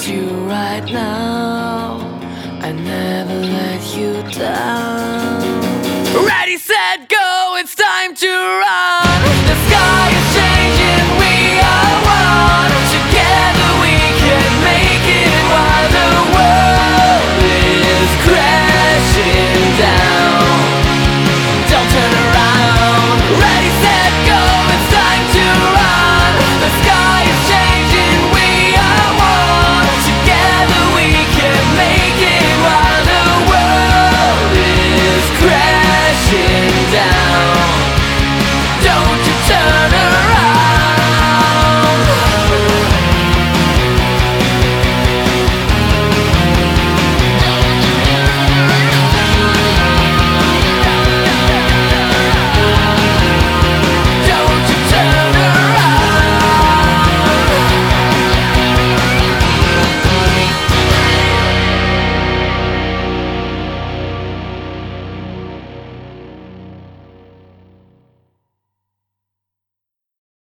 with you right now. I never let you down. Ready, set, go, it's time to.